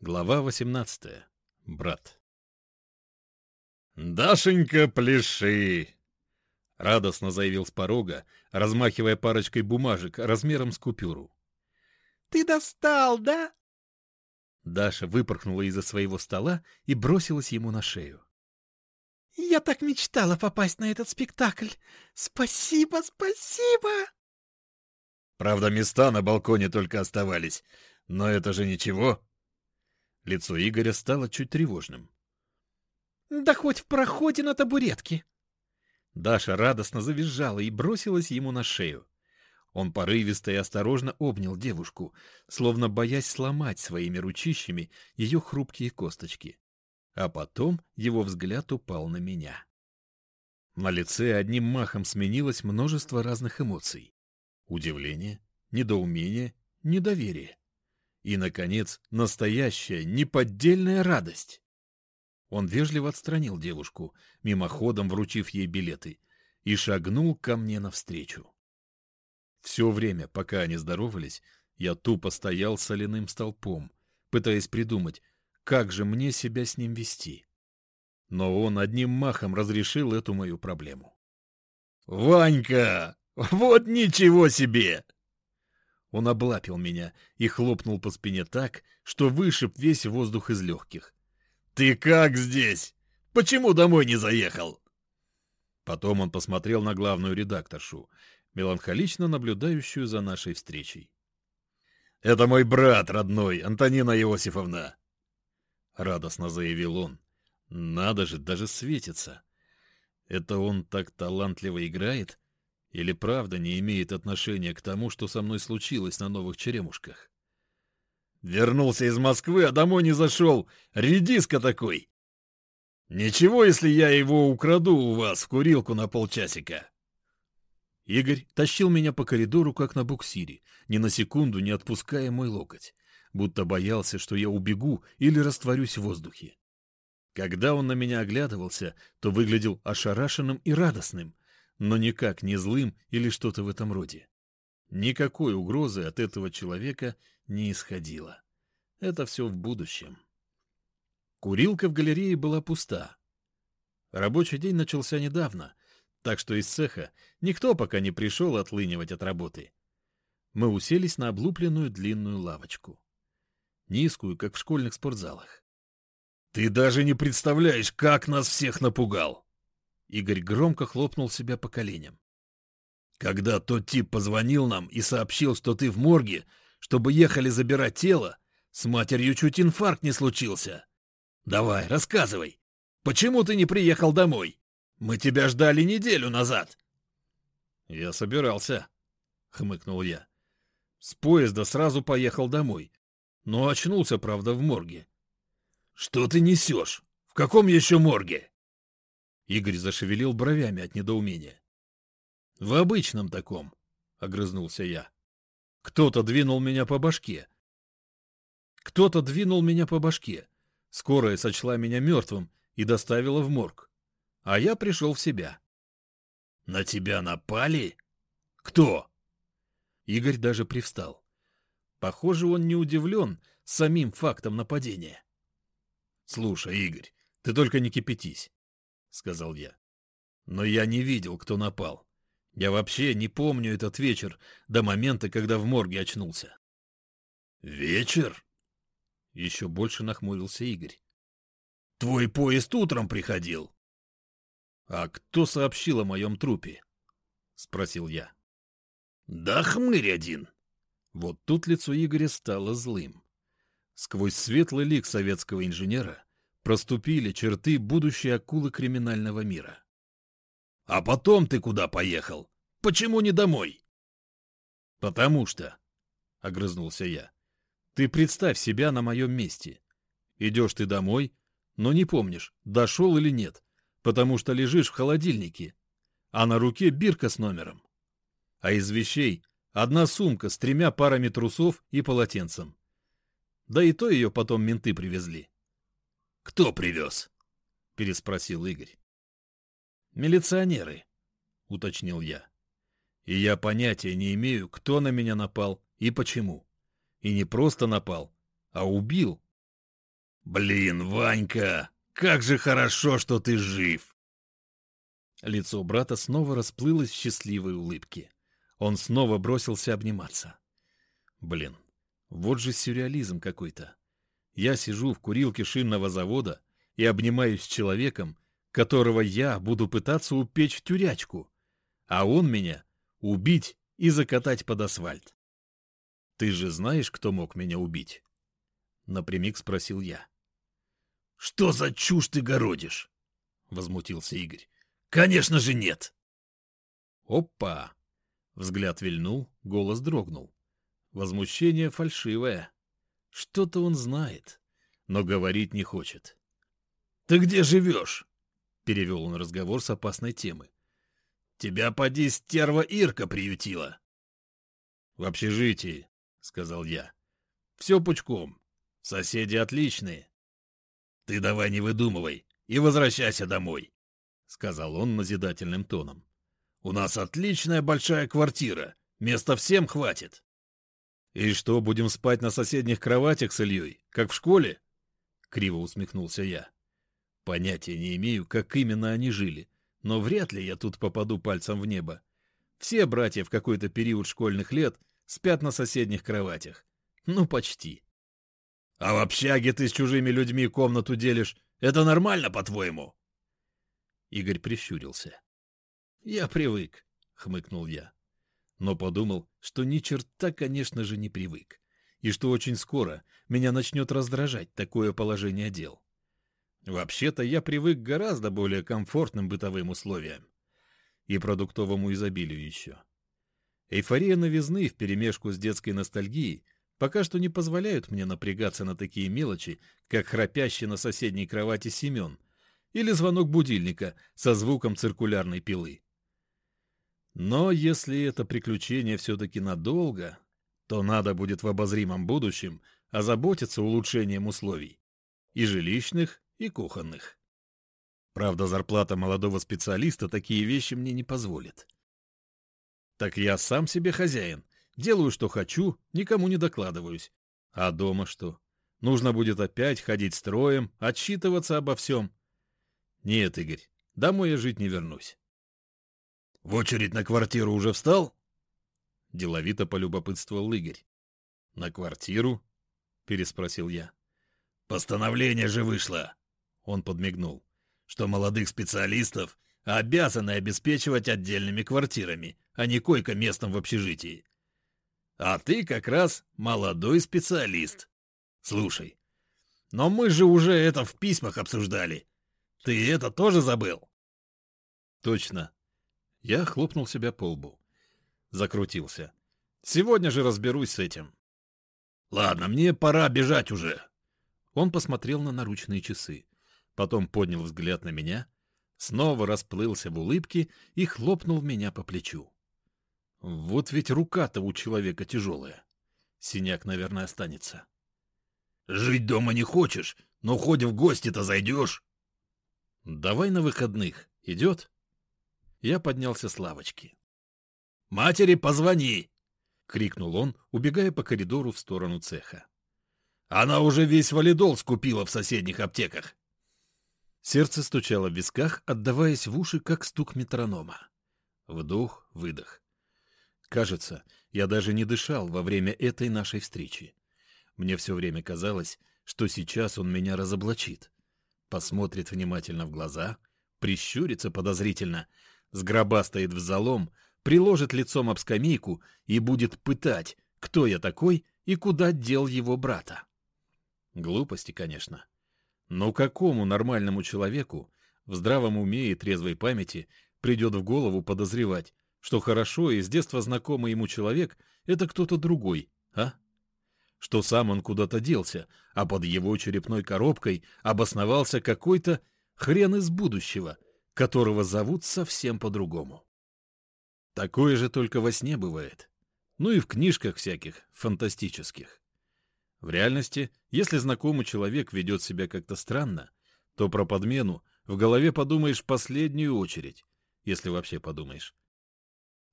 Глава 18. Брат. «Дашенька, пляши!» — радостно заявил с порога, размахивая парочкой бумажек размером с купюру. «Ты достал, да?» Даша выпорхнула из-за своего стола и бросилась ему на шею. «Я так мечтала попасть на этот спектакль! Спасибо, спасибо!» Правда, места на балконе только оставались, но это же ничего. Лицо Игоря стало чуть тревожным. «Да хоть в проходе на табуретке!» Даша радостно завизжала и бросилась ему на шею. Он порывисто и осторожно обнял девушку, словно боясь сломать своими ручищами ее хрупкие косточки. А потом его взгляд упал на меня. На лице одним махом сменилось множество разных эмоций. Удивление, недоумение, недоверие. И, наконец, настоящая, неподдельная радость. Он вежливо отстранил девушку, мимоходом вручив ей билеты, и шагнул ко мне навстречу. Все время, пока они здоровались, я тупо стоял соляным столпом, пытаясь придумать, как же мне себя с ним вести. Но он одним махом разрешил эту мою проблему. «Ванька! Вот ничего себе!» Он облапил меня и хлопнул по спине так, что вышиб весь воздух из легких. «Ты как здесь? Почему домой не заехал?» Потом он посмотрел на главную редакторшу, меланхолично наблюдающую за нашей встречей. «Это мой брат родной, Антонина Иосифовна!» Радостно заявил он. «Надо же, даже светится! Это он так талантливо играет?» Или правда не имеет отношения к тому, что со мной случилось на новых черемушках? Вернулся из Москвы, а домой не зашел. Редиска такой. Ничего, если я его украду у вас в курилку на полчасика. Игорь тащил меня по коридору, как на буксире, ни на секунду не отпуская мой локоть, будто боялся, что я убегу или растворюсь в воздухе. Когда он на меня оглядывался, то выглядел ошарашенным и радостным, но никак не злым или что-то в этом роде. Никакой угрозы от этого человека не исходило. Это все в будущем. Курилка в галерее была пуста. Рабочий день начался недавно, так что из цеха никто пока не пришел отлынивать от работы. Мы уселись на облупленную длинную лавочку. Низкую, как в школьных спортзалах. «Ты даже не представляешь, как нас всех напугал!» Игорь громко хлопнул себя по коленям. «Когда тот тип позвонил нам и сообщил, что ты в морге, чтобы ехали забирать тело, с матерью чуть инфаркт не случился. Давай, рассказывай, почему ты не приехал домой? Мы тебя ждали неделю назад». «Я собирался», — хмыкнул я. «С поезда сразу поехал домой, но очнулся, правда, в морге». «Что ты несешь? В каком еще морге?» Игорь зашевелил бровями от недоумения. — В обычном таком, — огрызнулся я. Кто-то двинул меня по башке. Кто-то двинул меня по башке. Скорая сочла меня мертвым и доставила в морг. А я пришел в себя. — На тебя напали? Кто? Игорь даже привстал. Похоже, он не удивлен самим фактом нападения. — Слушай, Игорь, ты только не кипятись. — сказал я. Но я не видел, кто напал. Я вообще не помню этот вечер до момента, когда в морге очнулся. «Вечер?» — еще больше нахмурился Игорь. «Твой поезд утром приходил». «А кто сообщил о моем трупе?» — спросил я. «Да хмырь один». Вот тут лицо Игоря стало злым. Сквозь светлый лик советского инженера проступили черты будущей акулы криминального мира. «А потом ты куда поехал? Почему не домой?» «Потому что...» — огрызнулся я. «Ты представь себя на моем месте. Идешь ты домой, но не помнишь, дошел или нет, потому что лежишь в холодильнике, а на руке бирка с номером. А из вещей одна сумка с тремя парами трусов и полотенцем. Да и то ее потом менты привезли. «Кто привез?» — переспросил Игорь. «Милиционеры», — уточнил я. «И я понятия не имею, кто на меня напал и почему. И не просто напал, а убил. «Блин, Ванька, как же хорошо, что ты жив!» Лицо брата снова расплылось в счастливой улыбке. Он снова бросился обниматься. Блин, вот же сюрреализм какой-то. Я сижу в курилке шинного завода и обнимаюсь с человеком, которого я буду пытаться упечь в тюрячку, а он меня убить и закатать под асфальт. Ты же знаешь, кто мог меня убить? Напрямик спросил я. Что за чушь ты городишь? Возмутился Игорь. Конечно же нет. Опа! Взгляд вильнул, голос дрогнул. Возмущение фальшивое. Что-то он знает, но говорить не хочет. «Ты где живешь?» — перевел он разговор с опасной темы. «Тебя, поди, стерва Ирка приютила!» «В общежитии», — сказал я. «Все пучком. Соседи отличные». «Ты давай не выдумывай и возвращайся домой», — сказал он назидательным тоном. «У нас отличная большая квартира, места всем хватит». «И что, будем спать на соседних кроватях с Ильей, как в школе?» — криво усмехнулся я. Понятия не имею, как именно они жили, но вряд ли я тут попаду пальцем в небо. Все братья в какой-то период школьных лет спят на соседних кроватях. Ну, почти. — А в общаге ты с чужими людьми комнату делишь. Это нормально, по-твоему? Игорь прищурился. — Я привык, — хмыкнул я. Но подумал, что ни черта, конечно же, не привык. И что очень скоро меня начнет раздражать такое положение дел. Вообще-то я привык к гораздо более комфортным бытовым условиям. И продуктовому изобилию еще. Эйфория новизны вперемешку с детской ностальгией пока что не позволяют мне напрягаться на такие мелочи, как храпящий на соседней кровати Семен или звонок будильника со звуком циркулярной пилы. Но если это приключение все-таки надолго, то надо будет в обозримом будущем озаботиться улучшением условий. И жилищных, и кухонных. Правда, зарплата молодого специалиста такие вещи мне не позволит. Так я сам себе хозяин, делаю, что хочу, никому не докладываюсь. А дома что? Нужно будет опять ходить строем, отчитываться обо всем. Нет, Игорь, домой я жить не вернусь. — В очередь на квартиру уже встал? — деловито полюбопытствовал Игорь. — На квартиру? — переспросил я. — Постановление же вышло он подмигнул, что молодых специалистов обязаны обеспечивать отдельными квартирами, а не койко-местом в общежитии. А ты как раз молодой специалист. Слушай, но мы же уже это в письмах обсуждали. Ты это тоже забыл? Точно. Я хлопнул себя по лбу. Закрутился. Сегодня же разберусь с этим. Ладно, мне пора бежать уже. Он посмотрел на наручные часы потом поднял взгляд на меня, снова расплылся в улыбке и хлопнул меня по плечу. Вот ведь рука-то у человека тяжелая. Синяк, наверное, останется. Жить дома не хочешь, но хоть в гости-то зайдешь. Давай на выходных. Идет? Я поднялся с лавочки. Матери позвони! — крикнул он, убегая по коридору в сторону цеха. Она уже весь валидол скупила в соседних аптеках. Сердце стучало в висках, отдаваясь в уши, как стук метронома. Вдох, выдох. Кажется, я даже не дышал во время этой нашей встречи. Мне все время казалось, что сейчас он меня разоблачит. Посмотрит внимательно в глаза, прищурится подозрительно, сгробастает в залом, приложит лицом об скамейку и будет пытать, кто я такой и куда дел его брата. Глупости, конечно. Но какому нормальному человеку в здравом уме и трезвой памяти придет в голову подозревать, что хорошо и с детства знакомый ему человек — это кто-то другой, а? Что сам он куда-то делся, а под его черепной коробкой обосновался какой-то хрен из будущего, которого зовут совсем по-другому. Такое же только во сне бывает. Ну и в книжках всяких, фантастических. В реальности, если знакомый человек ведет себя как-то странно, то про подмену в голове подумаешь в последнюю очередь, если вообще подумаешь.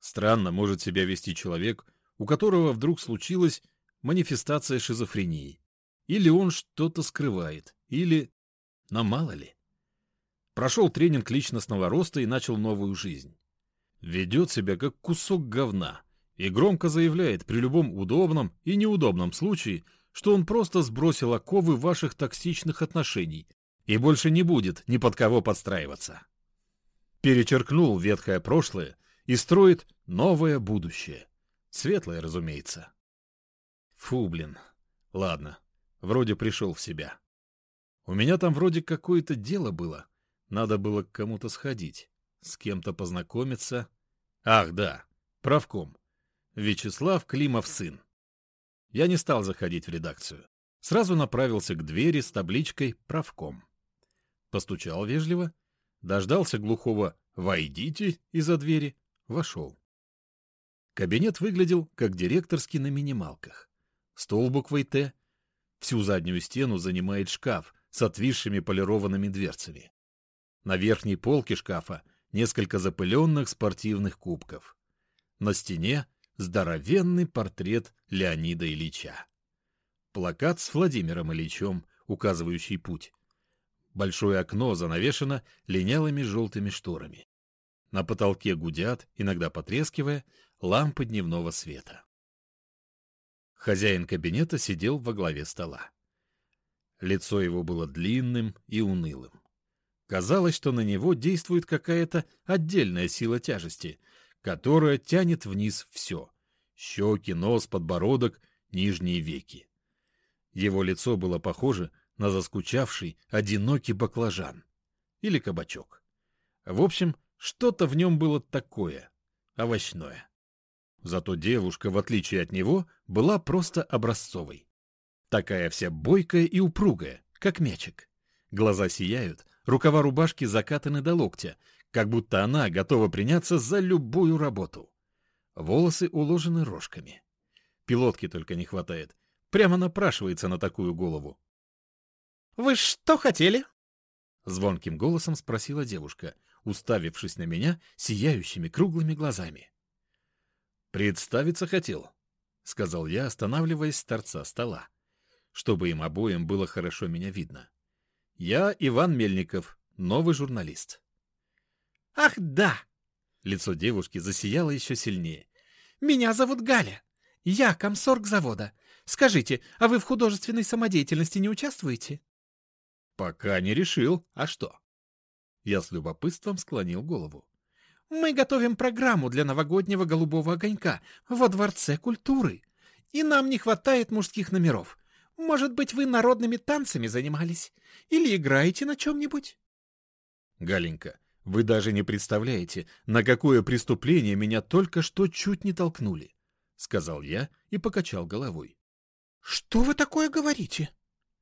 Странно может себя вести человек, у которого вдруг случилась манифестация шизофрении. Или он что-то скрывает, Или... Но мало ли. Прошел тренинг личностного роста и начал новую жизнь. Ведет себя как кусок говна и громко заявляет при любом удобном и неудобном случае, что он просто сбросил оковы ваших токсичных отношений и больше не будет ни под кого подстраиваться. Перечеркнул ветхое прошлое и строит новое будущее. Светлое, разумеется. Фу, блин. Ладно, вроде пришел в себя. У меня там вроде какое-то дело было. Надо было к кому-то сходить, с кем-то познакомиться. Ах, да, правком. Вячеслав Климов сын. Я не стал заходить в редакцию. Сразу направился к двери с табличкой «Правком». Постучал вежливо, дождался глухого «Войдите» из-за двери, вошел. Кабинет выглядел как директорский на минималках. Стол буквой «Т», всю заднюю стену занимает шкаф с отвисшими полированными дверцами. На верхней полке шкафа несколько запыленных спортивных кубков. На стене здоровенный портрет Леонида Ильича. Плакат с Владимиром Ильичем, указывающий путь. Большое окно занавешено линялыми желтыми шторами. На потолке гудят, иногда потрескивая, лампы дневного света. Хозяин кабинета сидел во главе стола. Лицо его было длинным и унылым. Казалось, что на него действует какая-то отдельная сила тяжести, которая тянет вниз все — щеки, нос, подбородок, нижние веки. Его лицо было похоже на заскучавший, одинокий баклажан или кабачок. В общем, что-то в нем было такое, овощное. Зато девушка, в отличие от него, была просто образцовой. Такая вся бойкая и упругая, как мячик. Глаза сияют, рукава рубашки закатаны до локтя, как будто она готова приняться за любую работу. Волосы уложены рожками. Пилотки только не хватает. Прямо напрашивается на такую голову. «Вы что хотели?» Звонким голосом спросила девушка, уставившись на меня сияющими круглыми глазами. «Представиться хотел», — сказал я, останавливаясь с торца стола, чтобы им обоим было хорошо меня видно. «Я Иван Мельников, новый журналист». «Ах, да!» Лицо девушки засияло еще сильнее. «Меня зовут Галя. Я комсорг завода. Скажите, а вы в художественной самодеятельности не участвуете?» «Пока не решил. А что?» Я с любопытством склонил голову. «Мы готовим программу для новогоднего голубого огонька во Дворце культуры. И нам не хватает мужских номеров. Может быть, вы народными танцами занимались? Или играете на чем-нибудь?» «Галенька, вы даже не представляете, на какое преступление меня только что чуть не толкнули», — сказал я и покачал головой. «Что вы такое говорите?»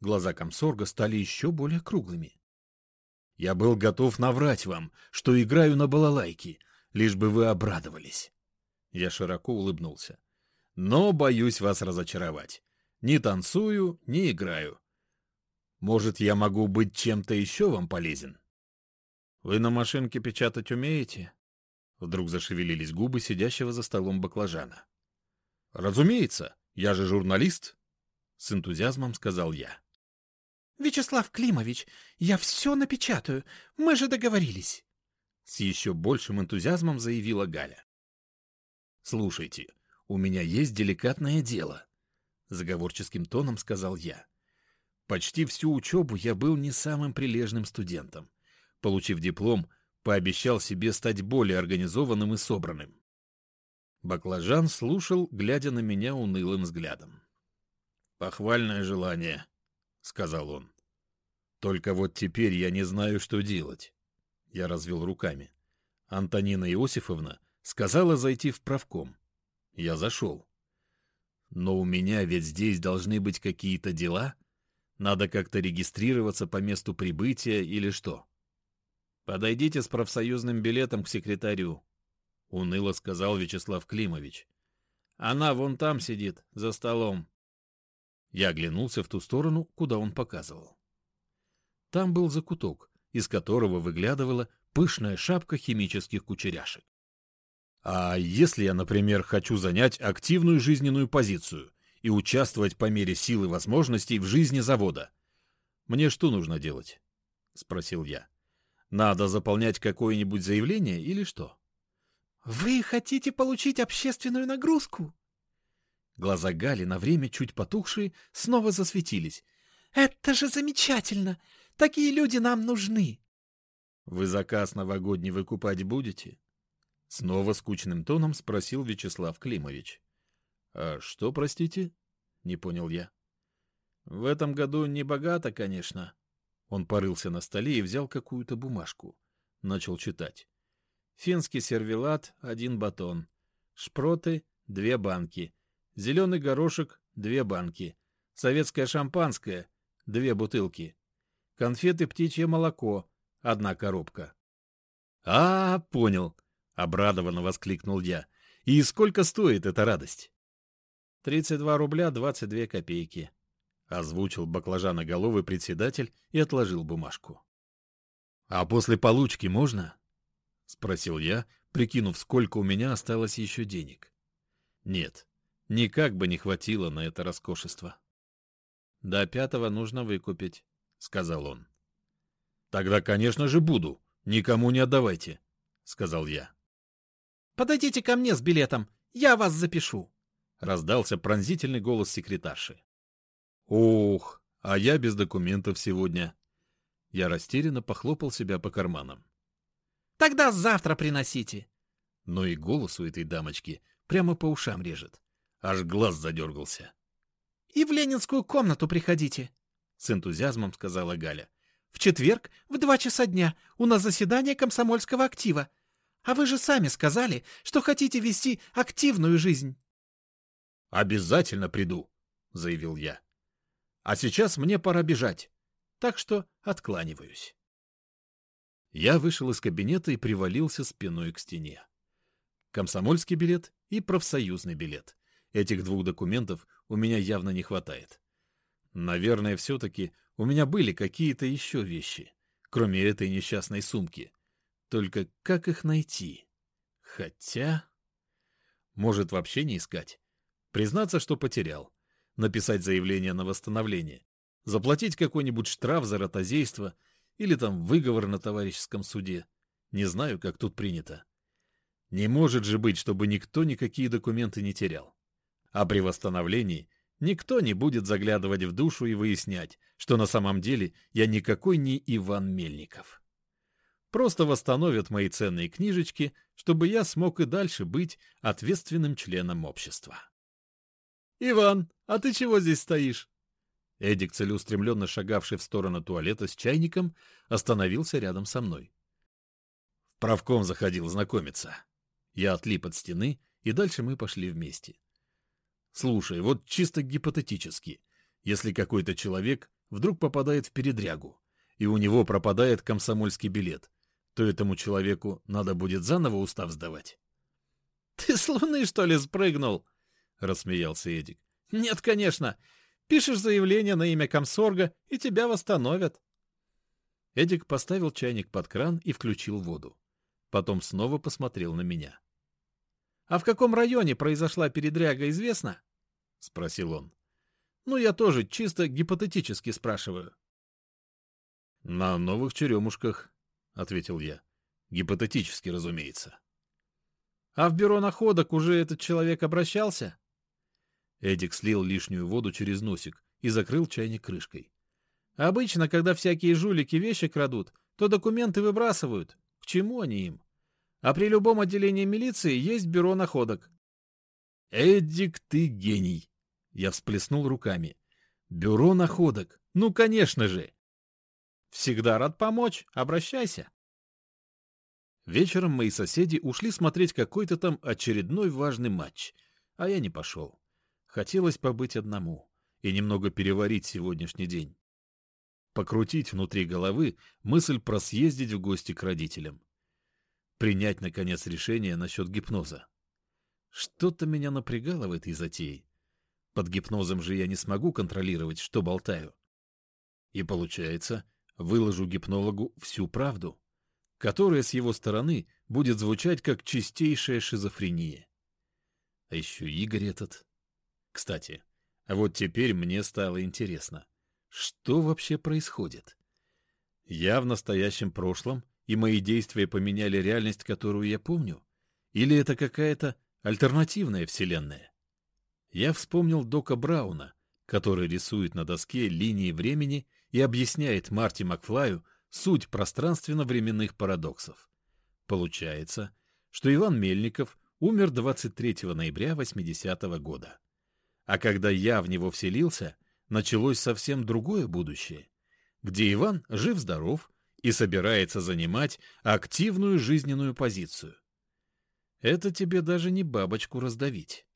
Глаза комсорга стали еще более круглыми. Я был готов наврать вам, что играю на балалайке, лишь бы вы обрадовались. Я широко улыбнулся. Но боюсь вас разочаровать. Не танцую, не играю. Может, я могу быть чем-то еще вам полезен? Вы на машинке печатать умеете? Вдруг зашевелились губы сидящего за столом баклажана. Разумеется, я же журналист, с энтузиазмом сказал я. Вячеслав Климович, я все напечатаю. Мы же договорились. С еще большим энтузиазмом заявила Галя. Слушайте, у меня есть деликатное дело, заговорческим тоном сказал я. Почти всю учебу я был не самым прилежным студентом. Получив диплом, пообещал себе стать более организованным и собранным. Баклажан слушал, глядя на меня унылым взглядом. «Похвальное желание», — сказал он. «Только вот теперь я не знаю, что делать». Я развел руками. Антонина Иосифовна сказала зайти в правком. Я зашел. Но у меня ведь здесь должны быть какие-то дела. Надо как-то регистрироваться по месту прибытия или что. «Подойдите с профсоюзным билетом к секретарю», — уныло сказал Вячеслав Климович. «Она вон там сидит, за столом. Я оглянулся в ту сторону, куда он показывал. Там был закуток, из которого выглядывала пышная шапка химических кучеряшек. А если я, например, хочу занять активную жизненную позицию и участвовать по мере сил и возможностей в жизни завода? Мне что нужно делать? — спросил я. Надо заполнять какое-нибудь заявление или что? — Вы хотите получить общественную нагрузку? Глаза Гали, на время чуть потухшие, снова засветились. — Это же замечательно! Такие люди нам нужны! — Вы заказ новогодний выкупать будете? Снова скучным тоном спросил Вячеслав Климович. «А что, простите?» — не понял я. «В этом году не богато, конечно». Он порылся на столе и взял какую-то бумажку. Начал читать. «Финский сервелат — один батон. Шпроты — две банки. Зеленый горошек — две банки. Советское шампанское — две бутылки. Конфеты «Птичье молоко» — одна коробка». «А, понял. — обрадованно воскликнул я. «И сколько стоит эта радость?» «Тридцать два рубля двадцать две копейки», — озвучил баклажаноголовый председатель и отложил бумажку. «А после получки можно?» — спросил я, прикинув, сколько у меня осталось еще денег. «Нет, никак бы не хватило на это роскошество». «До пятого нужно выкупить», — сказал он. «Тогда, конечно же, буду. Никому не отдавайте», — сказал я. Подойдите ко мне с билетом, я вас запишу. Раздался пронзительный голос секретарши. Ух, а я без документов сегодня. Я растерянно похлопал себя по карманам. Тогда завтра приносите. Но и голос у этой дамочки прямо по ушам режет. Аж глаз задергался. И в ленинскую комнату приходите, с энтузиазмом сказала Галя. В четверг в два часа дня у нас заседание комсомольского актива. А вы же сами сказали, что хотите вести активную жизнь. Обязательно приду, заявил я. А сейчас мне пора бежать, так что откланиваюсь. Я вышел из кабинета и привалился спиной к стене. Комсомольский билет и профсоюзный билет. Этих двух документов у меня явно не хватает. Наверное, все-таки у меня были какие-то еще вещи, кроме этой несчастной сумки — только как их найти? Хотя... Может, вообще не искать? Признаться, что потерял. Написать заявление на восстановление. Заплатить какой-нибудь штраф за ротозейство или там выговор на товарищеском суде. Не знаю, как тут принято. Не может же быть, чтобы никто никакие документы не терял. А при восстановлении никто не будет заглядывать в душу и выяснять, что на самом деле я никакой не Иван Мельников. Просто восстановят мои ценные книжечки, чтобы я смог и дальше быть ответственным членом общества. «Иван, а ты чего здесь стоишь?» Эдик, целеустремленно шагавший в сторону туалета с чайником, остановился рядом со мной. В правком заходил знакомиться. Я отлип от стены, и дальше мы пошли вместе. Слушай, вот чисто гипотетически, если какой-то человек вдруг попадает в передрягу, и у него пропадает комсомольский билет, то этому человеку надо будет заново устав сдавать. — Ты с луны, что ли, спрыгнул? — рассмеялся Эдик. — Нет, конечно. Пишешь заявление на имя комсорга, и тебя восстановят. Эдик поставил чайник под кран и включил воду. Потом снова посмотрел на меня. — А в каком районе произошла передряга, известно? — спросил он. — Ну, я тоже чисто гипотетически спрашиваю. — На новых черемушках, — ответил я. Гипотетически, разумеется. — А в бюро находок уже этот человек обращался? Эдик слил лишнюю воду через носик и закрыл чайник крышкой. — Обычно, когда всякие жулики вещи крадут, то документы выбрасывают. К чему они им? А при любом отделении милиции есть бюро находок. — Эдик, ты гений! Я всплеснул руками. — Бюро находок! Ну, конечно же! Всегда рад помочь. Обращайся. Вечером мои соседи ушли смотреть какой-то там очередной важный матч, а я не пошел. Хотелось побыть одному и немного переварить сегодняшний день. Покрутить внутри головы мысль просъездить в гости к родителям. Принять, наконец, решение насчет гипноза. Что-то меня напрягало в этой затее. Под гипнозом же я не смогу контролировать, что болтаю. И получается, выложу гипнологу всю правду, которая с его стороны будет звучать как чистейшая шизофрения. А еще Игорь этот. Кстати, а вот теперь мне стало интересно, Что вообще происходит? Я в настоящем прошлом, и мои действия поменяли реальность, которую я помню? Или это какая-то альтернативная вселенная? Я вспомнил Дока Брауна, который рисует на доске линии времени и объясняет Марти Макфлаю суть пространственно-временных парадоксов. Получается, что Иван Мельников умер 23 ноября 80 -го года. А когда я в него вселился, началось совсем другое будущее, где Иван жив-здоров и собирается занимать активную жизненную позицию. Это тебе даже не бабочку раздавить.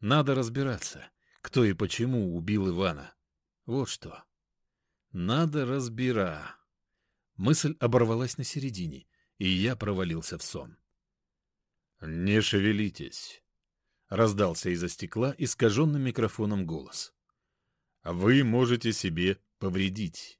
Надо разбираться, кто и почему убил Ивана. Вот что. Надо разбира. Мысль оборвалась на середине, и я провалился в сон. «Не шевелитесь», — раздался из-за стекла искаженным микрофоном голос. «Вы можете себе повредить».